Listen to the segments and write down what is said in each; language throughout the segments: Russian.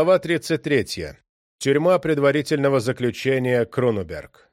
Глава 33. Тюрьма предварительного заключения Кронуберг.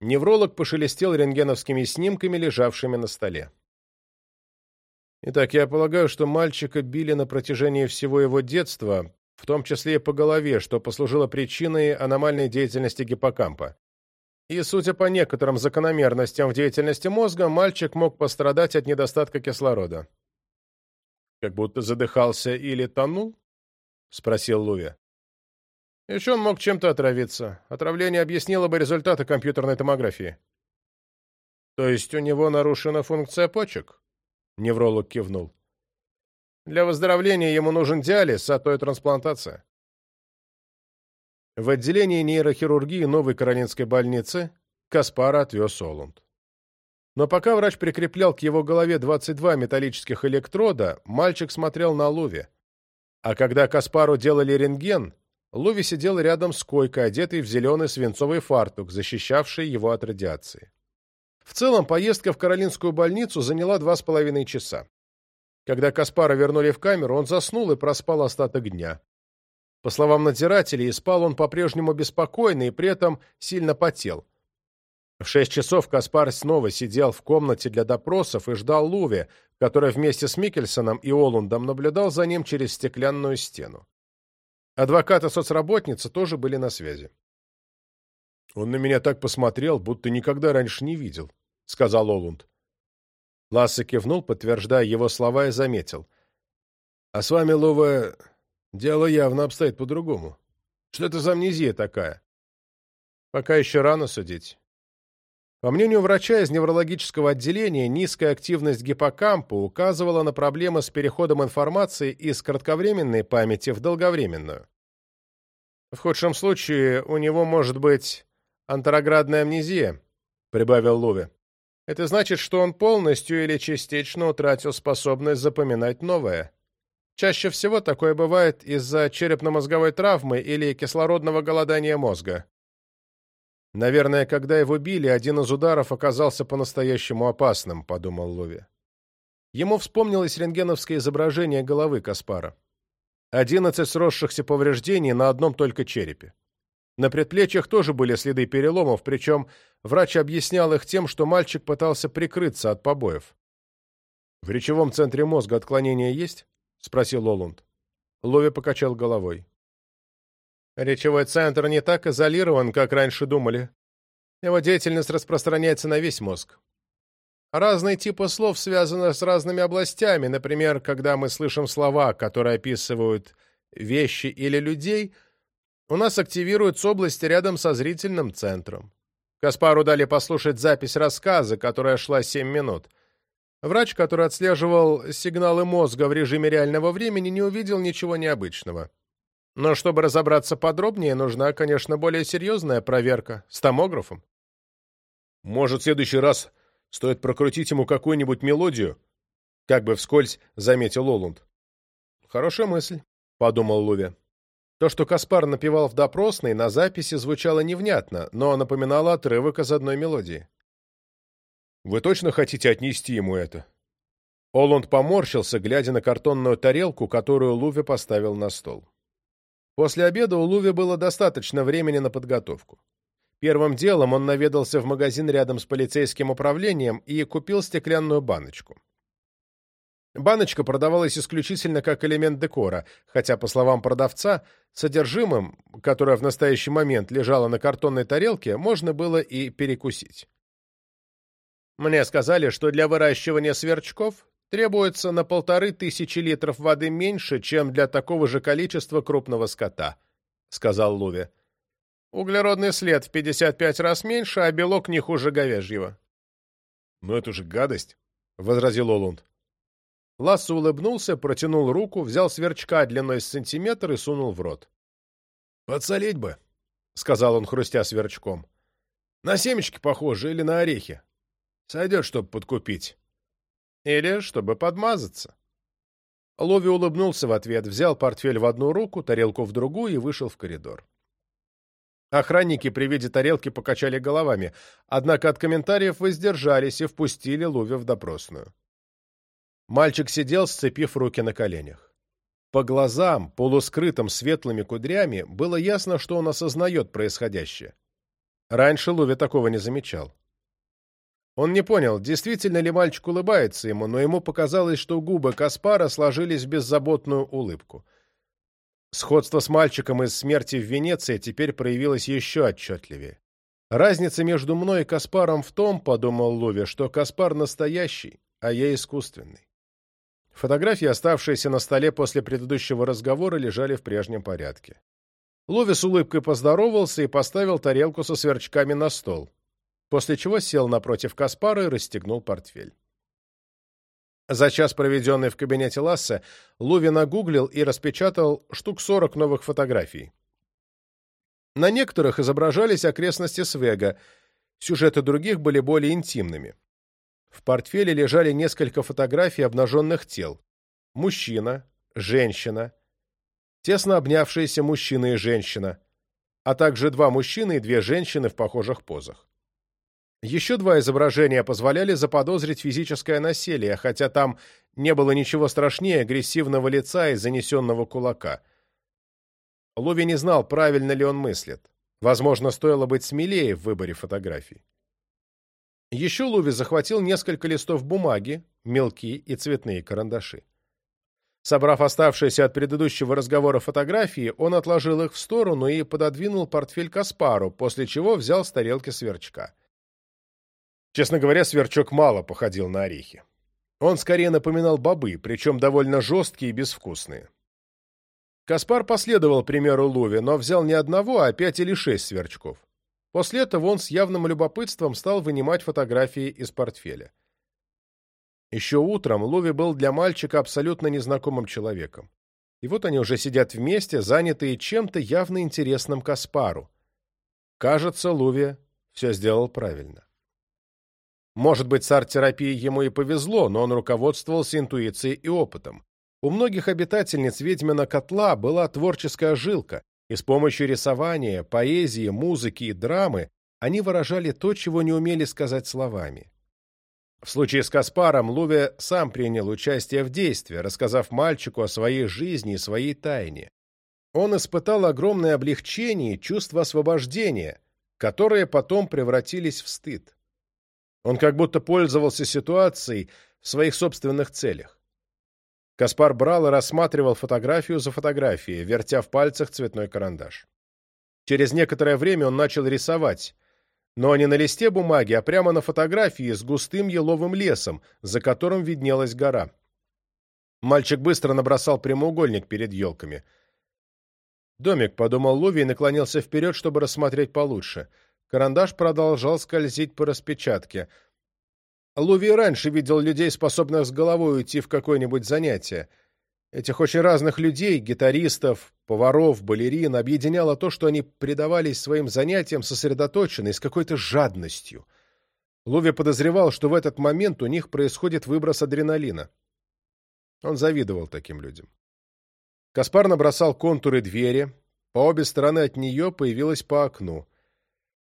Невролог пошелестел рентгеновскими снимками, лежавшими на столе. Итак, я полагаю, что мальчика били на протяжении всего его детства, в том числе и по голове, что послужило причиной аномальной деятельности гиппокампа. И, судя по некоторым закономерностям в деятельности мозга, мальчик мог пострадать от недостатка кислорода. Как будто задыхался или тонул? — спросил Луи. Еще он мог чем-то отравиться. Отравление объяснило бы результаты компьютерной томографии». «То есть у него нарушена функция почек?» — невролог кивнул. «Для выздоровления ему нужен диализ, а то и трансплантация». В отделении нейрохирургии новой Каролинской больницы Каспара отвез Олунд. Но пока врач прикреплял к его голове 22 металлических электрода, мальчик смотрел на Луви, а когда Каспару делали рентген, Луви сидел рядом с койкой, одетый в зеленый свинцовый фартук, защищавший его от радиации. В целом, поездка в Каролинскую больницу заняла два с половиной часа. Когда Каспара вернули в камеру, он заснул и проспал остаток дня. По словам надзирателей, спал он по-прежнему беспокойно и при этом сильно потел. В шесть часов Каспар снова сидел в комнате для допросов и ждал Луви, который вместе с Микельсоном и Олундом наблюдал за ним через стеклянную стену. Адвокат и соцработница тоже были на связи. «Он на меня так посмотрел, будто никогда раньше не видел», — сказал Олунд. Лассе кивнул, подтверждая его слова, и заметил. «А с вами, Лова, дело явно обстоит по-другому. Что это за амнезия такая?» «Пока еще рано судить. По мнению врача, из неврологического отделения низкая активность гиппокампа указывала на проблемы с переходом информации из кратковременной памяти в долговременную. «В худшем случае у него может быть антероградная амнезия», — прибавил Луви. «Это значит, что он полностью или частично утратил способность запоминать новое. Чаще всего такое бывает из-за черепно-мозговой травмы или кислородного голодания мозга». «Наверное, когда его били, один из ударов оказался по-настоящему опасным», — подумал Лови. Ему вспомнилось рентгеновское изображение головы Каспара. Одиннадцать сросшихся повреждений на одном только черепе. На предплечьях тоже были следы переломов, причем врач объяснял их тем, что мальчик пытался прикрыться от побоев. «В речевом центре мозга отклонения есть?» — спросил Олунд. Лови покачал головой. Речевой центр не так изолирован, как раньше думали. Его деятельность распространяется на весь мозг. Разные типы слов связаны с разными областями. Например, когда мы слышим слова, которые описывают вещи или людей, у нас активируются области рядом со зрительным центром. Каспару дали послушать запись рассказа, которая шла 7 минут. Врач, который отслеживал сигналы мозга в режиме реального времени, не увидел ничего необычного. Ну но чтобы разобраться подробнее, нужна, конечно, более серьезная проверка с томографом. Может, в следующий раз стоит прокрутить ему какую-нибудь мелодию? Как бы вскользь заметил Олунд. Хорошая мысль, подумал Луви. То, что Каспар напевал в допросной, на записи звучало невнятно, но напоминало отрывок из одной мелодии. «Вы точно хотите отнести ему это?» Олланд поморщился, глядя на картонную тарелку, которую Луви поставил на стол. После обеда у Луви было достаточно времени на подготовку. Первым делом он наведался в магазин рядом с полицейским управлением и купил стеклянную баночку. Баночка продавалась исключительно как элемент декора, хотя, по словам продавца, содержимым, которое в настоящий момент лежало на картонной тарелке, можно было и перекусить. Мне сказали, что для выращивания сверчков требуется на полторы тысячи литров воды меньше, чем для такого же количества крупного скота», — сказал Луви. «Углеродный след в 55 раз меньше, а белок не хуже говяжьего». «Но это же гадость», — возразил Олунд. Ласса улыбнулся, протянул руку, взял сверчка длиной с сантиметр и сунул в рот. «Подсолить бы», — сказал он, хрустя сверчком. «На семечки похоже или на орехи. Сойдет, чтобы подкупить» или чтобы подмазаться. Лови улыбнулся в ответ, взял портфель в одну руку, тарелку в другую и вышел в коридор. Охранники при виде тарелки покачали головами, однако от комментариев воздержались и впустили Лови в допросную. Мальчик сидел, сцепив руки на коленях. По глазам, полускрытым светлыми кудрями, было ясно, что он осознает происходящее. Раньше Лови такого не замечал. Он не понял, действительно ли мальчик улыбается ему, но ему показалось, что губы Каспара сложились в беззаботную улыбку. Сходство с мальчиком из «Смерти в Венеции» теперь проявилось еще отчетливее. «Разница между мной и Каспаром в том, — подумал Луви, — что Каспар настоящий, а я искусственный». Фотографии, оставшиеся на столе после предыдущего разговора, лежали в прежнем порядке. Луви с улыбкой поздоровался и поставил тарелку со сверчками на стол после чего сел напротив Каспара и расстегнул портфель. За час, проведенный в кабинете Ласса, Луви нагуглил и распечатал штук 40 новых фотографий. На некоторых изображались окрестности Свега, сюжеты других были более интимными. В портфеле лежали несколько фотографий обнаженных тел. Мужчина, женщина, тесно обнявшиеся мужчина и женщина, а также два мужчины и две женщины в похожих позах. Еще два изображения позволяли заподозрить физическое насилие, хотя там не было ничего страшнее агрессивного лица и занесенного кулака. Луви не знал, правильно ли он мыслит. Возможно, стоило быть смелее в выборе фотографий. Еще Луви захватил несколько листов бумаги, мелкие и цветные карандаши. Собрав оставшиеся от предыдущего разговора фотографии, он отложил их в сторону и пододвинул портфель Каспару, после чего взял с тарелки сверчка. Честно говоря, Сверчок мало походил на орехи. Он скорее напоминал бобы, причем довольно жесткие и безвкусные. Каспар последовал примеру Луви, но взял не одного, а пять или шесть сверчков. После этого он с явным любопытством стал вынимать фотографии из портфеля. Еще утром Луви был для мальчика абсолютно незнакомым человеком. И вот они уже сидят вместе, занятые чем-то явно интересным Каспару. Кажется, Луви все сделал правильно. Может быть, с арт-терапией ему и повезло, но он руководствовался интуицией и опытом. У многих обитательниц ведьмина котла была творческая жилка, и с помощью рисования, поэзии, музыки и драмы они выражали то, чего не умели сказать словами. В случае с Каспаром Луве сам принял участие в действии, рассказав мальчику о своей жизни и своей тайне. Он испытал огромное облегчение и чувство освобождения, которые потом превратились в стыд. Он как будто пользовался ситуацией в своих собственных целях. Каспар брал и рассматривал фотографию за фотографией, вертя в пальцах цветной карандаш. Через некоторое время он начал рисовать, но не на листе бумаги, а прямо на фотографии с густым еловым лесом, за которым виднелась гора. Мальчик быстро набросал прямоугольник перед елками. «Домик», — подумал Луви и наклонился вперед, чтобы рассмотреть получше — Карандаш продолжал скользить по распечатке. Луви раньше видел людей, способных с головой уйти в какое-нибудь занятие. Этих очень разных людей, гитаристов, поваров, балерин, объединяло то, что они предавались своим занятиям сосредоточенно и с какой-то жадностью. Луви подозревал, что в этот момент у них происходит выброс адреналина. Он завидовал таким людям. Каспар набросал контуры двери. По обе стороны от нее появилось по окну.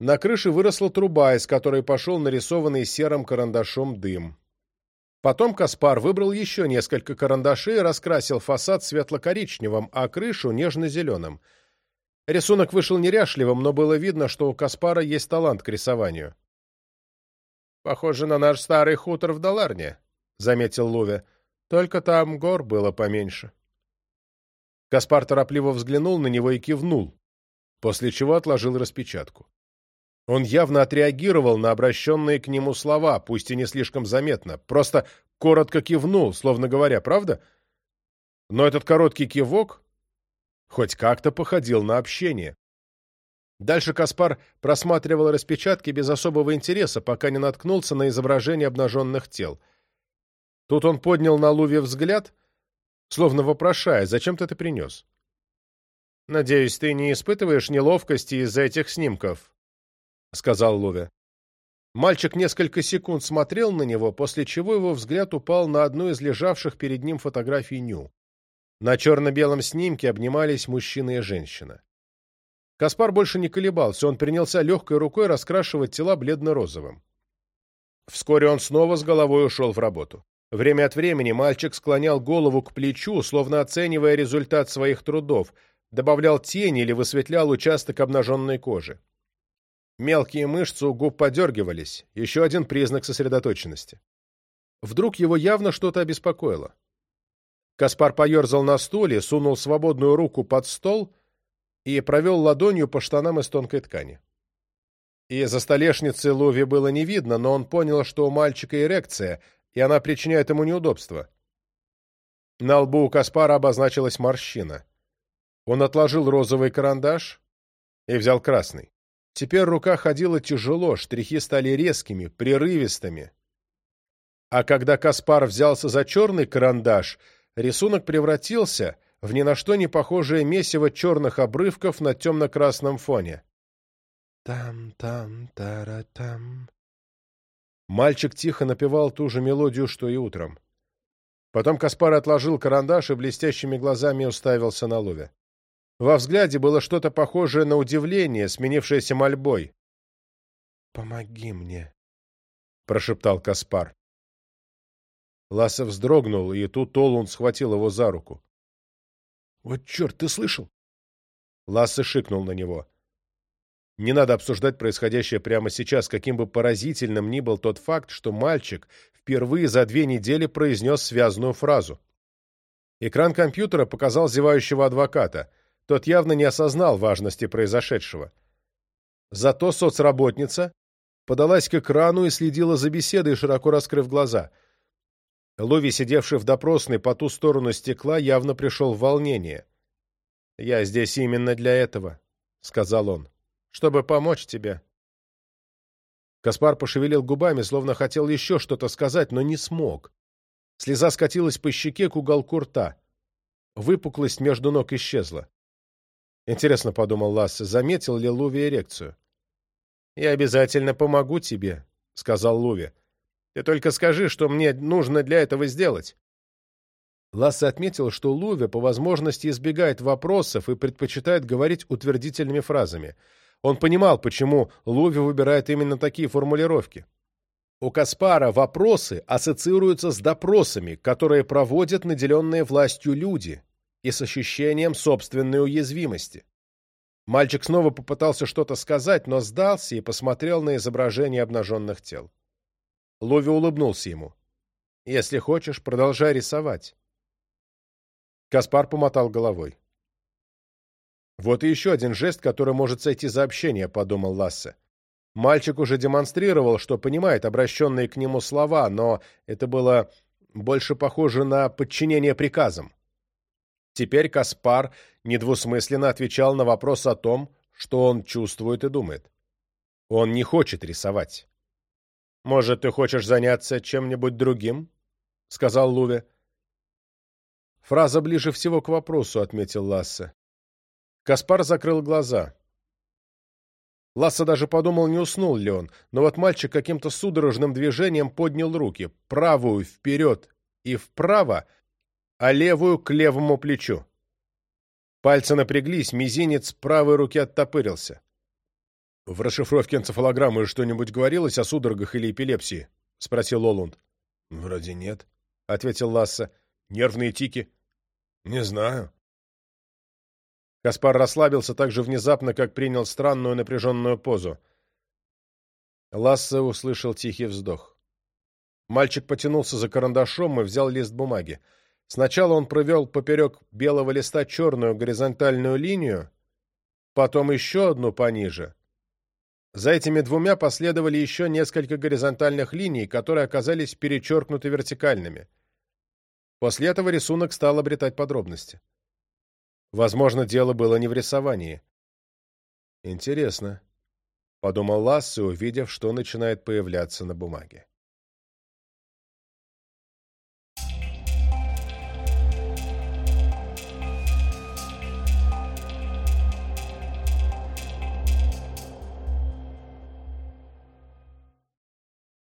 На крыше выросла труба, из которой пошел нарисованный серым карандашом дым. Потом Каспар выбрал еще несколько карандашей и раскрасил фасад светло-коричневым, а крышу — нежно-зеленым. Рисунок вышел неряшливым, но было видно, что у Каспара есть талант к рисованию. «Похоже на наш старый хутор в Даларне», — заметил Луве. «Только там гор было поменьше». Каспар торопливо взглянул на него и кивнул, после чего отложил распечатку. Он явно отреагировал на обращенные к нему слова, пусть и не слишком заметно, просто коротко кивнул, словно говоря, правда? Но этот короткий кивок хоть как-то походил на общение. Дальше Каспар просматривал распечатки без особого интереса, пока не наткнулся на изображение обнаженных тел. Тут он поднял на Луве взгляд, словно вопрошая, зачем ты это принес? «Надеюсь, ты не испытываешь неловкости из-за этих снимков?» — сказал Луве. Мальчик несколько секунд смотрел на него, после чего его взгляд упал на одну из лежавших перед ним фотографий Ню. На черно-белом снимке обнимались мужчина и женщина. Каспар больше не колебался, он принялся легкой рукой раскрашивать тела бледно-розовым. Вскоре он снова с головой ушел в работу. Время от времени мальчик склонял голову к плечу, словно оценивая результат своих трудов, добавлял тени или высветлял участок обнаженной кожи. Мелкие мышцы у губ подергивались, еще один признак сосредоточенности. Вдруг его явно что-то обеспокоило. Каспар поерзал на стуле, сунул свободную руку под стол и провел ладонью по штанам из тонкой ткани. И за столешницей Лови было не видно, но он понял, что у мальчика эрекция, и она причиняет ему неудобство. На лбу у Каспара обозначилась морщина. Он отложил розовый карандаш и взял красный. Теперь рука ходила тяжело, штрихи стали резкими, прерывистыми. А когда Каспар взялся за черный карандаш, рисунок превратился в ни на что не похожее месиво черных обрывков на темно-красном фоне. Там-там-тара-там. Мальчик тихо напевал ту же мелодию, что и утром. Потом Каспар отложил карандаш и блестящими глазами уставился на Лове. Во взгляде было что-то похожее на удивление, сменившееся мольбой. «Помоги мне», — прошептал Каспар. Ласса вздрогнул, и тут Олун схватил его за руку. «Вот черт, ты слышал?» Ласса шикнул на него. Не надо обсуждать происходящее прямо сейчас, каким бы поразительным ни был тот факт, что мальчик впервые за две недели произнес связанную фразу. Экран компьютера показал зевающего адвоката. Тот явно не осознал важности произошедшего. Зато соцработница подалась к экрану и следила за беседой, широко раскрыв глаза. Лови, сидевший в допросной по ту сторону стекла, явно пришел в волнение. «Я здесь именно для этого», — сказал он, — «чтобы помочь тебе». Каспар пошевелил губами, словно хотел еще что-то сказать, но не смог. Слеза скатилась по щеке к уголку рта. Выпуклость между ног исчезла. Интересно, подумал Ласса, заметил ли Луви эрекцию? Я обязательно помогу тебе, сказал Луви. Ты только скажи, что мне нужно для этого сделать. Ласса отметил, что Луви по возможности избегает вопросов и предпочитает говорить утвердительными фразами. Он понимал, почему Луви выбирает именно такие формулировки. У Каспара вопросы ассоциируются с допросами, которые проводят наделенные властью люди, и с ощущением собственной уязвимости. Мальчик снова попытался что-то сказать, но сдался и посмотрел на изображение обнаженных тел. Лови улыбнулся ему. «Если хочешь, продолжай рисовать». Каспар помотал головой. «Вот и еще один жест, который может сойти за общение», — подумал Лассе. Мальчик уже демонстрировал, что понимает обращенные к нему слова, но это было больше похоже на подчинение приказам. Теперь Каспар недвусмысленно отвечал на вопрос о том, что он чувствует и думает. Он не хочет рисовать. «Может, ты хочешь заняться чем-нибудь другим?» — сказал Луве. «Фраза ближе всего к вопросу», — отметил Лассе. Каспар закрыл глаза. Ласса даже подумал, не уснул ли он, но вот мальчик каким-то судорожным движением поднял руки, правую вперед и вправо, а левую к левому плечу. Пальцы напряглись, мизинец правой руки оттопырился. «В расшифровке энцефалограммы что-нибудь говорилось о судорогах или эпилепсии?» — спросил Олунд. «Ну, «Вроде нет», — ответил Ласса. «Нервные тики?» «Не знаю». Каспар расслабился так же внезапно, как принял странную напряженную позу. Ласса услышал тихий вздох. Мальчик потянулся за карандашом и взял лист бумаги. Сначала он провел поперек белого листа черную горизонтальную линию, потом еще одну пониже. За этими двумя последовали еще несколько горизонтальных линий, которые оказались перечеркнуты вертикальными. После этого рисунок стал обретать подробности. Возможно, дело было не в рисовании. «Интересно», — подумал Лассе, увидев, что начинает появляться на бумаге.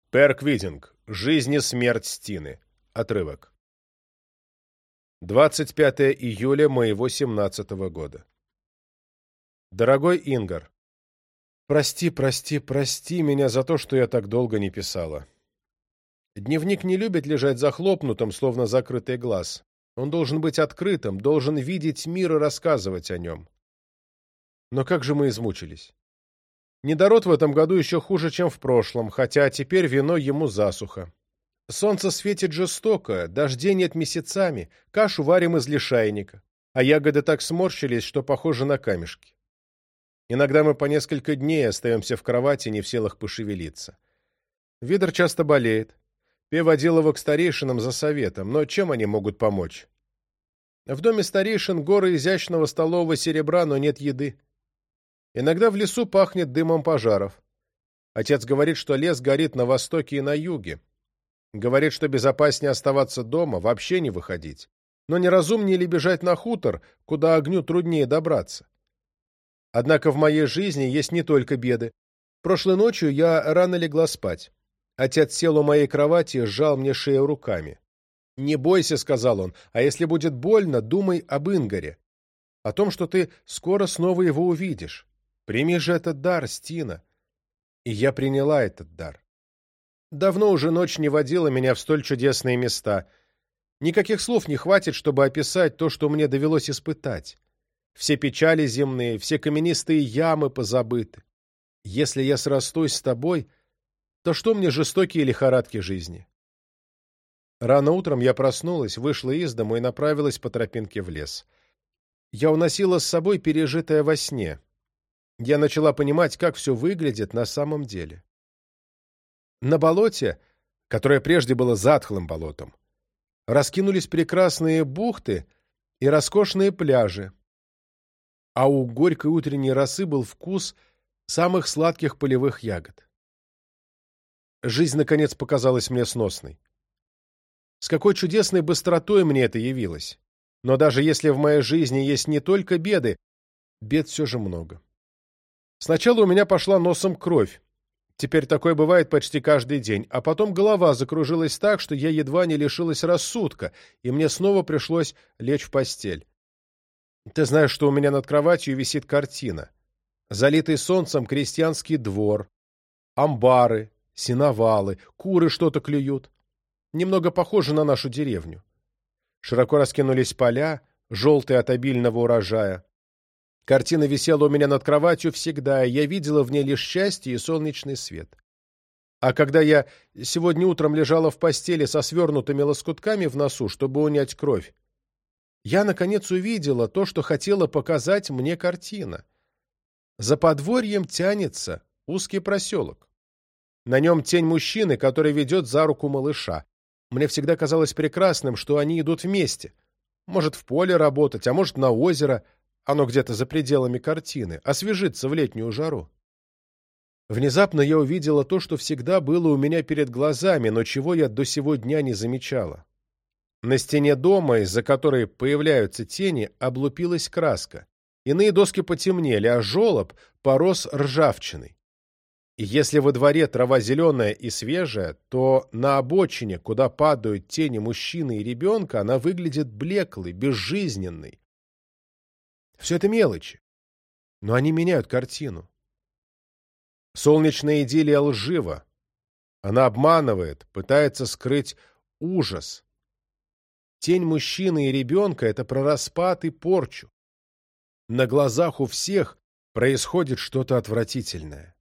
Перквидинг. Жизнь и смерть Стины. Отрывок. 25 июля моего 17 года. Дорогой Ингар, прости, прости, прости меня за то, что я так долго не писала. Дневник не любит лежать захлопнутым, словно закрытый глаз. Он должен быть открытым, должен видеть мир и рассказывать о нем. Но как же мы измучились. Недород в этом году еще хуже, чем в прошлом, хотя теперь вино ему засуха. Солнце светит жестоко, дождей нет месяцами, кашу варим из лишайника, а ягоды так сморщились, что похожи на камешки. Иногда мы по несколько дней остаемся в кровати, не в силах пошевелиться. Видер часто болеет. Пе водил его к старейшинам за советом, но чем они могут помочь? В доме старейшин горы изящного столового серебра, но нет еды. Иногда в лесу пахнет дымом пожаров. Отец говорит, что лес горит на востоке и на юге. Говорит, что безопаснее оставаться дома, вообще не выходить. Но неразумнее ли бежать на хутор, куда огню труднее добраться? Однако в моей жизни есть не только беды. Прошлой ночью я рано легла спать. Отец сел у моей кровати и сжал мне шею руками. «Не бойся», — сказал он, — «а если будет больно, думай об Ингаре, о том, что ты скоро снова его увидишь. Прими же этот дар, Стина. И я приняла этот дар. Давно уже ночь не водила меня в столь чудесные места. Никаких слов не хватит, чтобы описать то, что мне довелось испытать. Все печали земные, все каменистые ямы позабыты. Если я срастусь с тобой, то что мне жестокие лихорадки жизни? Рано утром я проснулась, вышла из дому и направилась по тропинке в лес. Я уносила с собой пережитое во сне — я начала понимать, как все выглядит на самом деле. На болоте, которое прежде было затхлым болотом, раскинулись прекрасные бухты и роскошные пляжи. А у горькой утренней росы был вкус самых сладких полевых ягод. Жизнь, наконец, показалась мне сносной. С какой чудесной быстротой мне это явилось. Но даже если в моей жизни есть не только беды, бед все же много. Сначала у меня пошла носом кровь. Теперь такое бывает почти каждый день. А потом голова закружилась так, что я едва не лишилась рассудка, и мне снова пришлось лечь в постель. Ты знаешь, что у меня над кроватью висит картина. Залитый солнцем крестьянский двор, амбары, сеновалы, куры что-то клюют. Немного похоже на нашу деревню. Широко раскинулись поля, желтые от обильного урожая. Картина висела у меня над кроватью всегда, я видела в ней лишь счастье и солнечный свет. А когда я сегодня утром лежала в постели со свернутыми лоскутками в носу, чтобы унять кровь, я, наконец, увидела то, что хотела показать мне картина. За подворьем тянется узкий проселок. На нем тень мужчины, который ведет за руку малыша. Мне всегда казалось прекрасным, что они идут вместе. Может, в поле работать, а может, на озеро – оно где-то за пределами картины, освежится в летнюю жару. Внезапно я увидела то, что всегда было у меня перед глазами, но чего я до сего дня не замечала. На стене дома, из-за которой появляются тени, облупилась краска. Иные доски потемнели, а желоб порос ржавчиной. И если во дворе трава зеленая и свежая, то на обочине, куда падают тени мужчины и ребенка, она выглядит блеклой, безжизненной, все это мелочи. Но они меняют картину. Солнечная идиллия лжива. Она обманывает, пытается скрыть ужас. Тень мужчины и ребенка — это про распад и порчу. На глазах у всех происходит что-то отвратительное.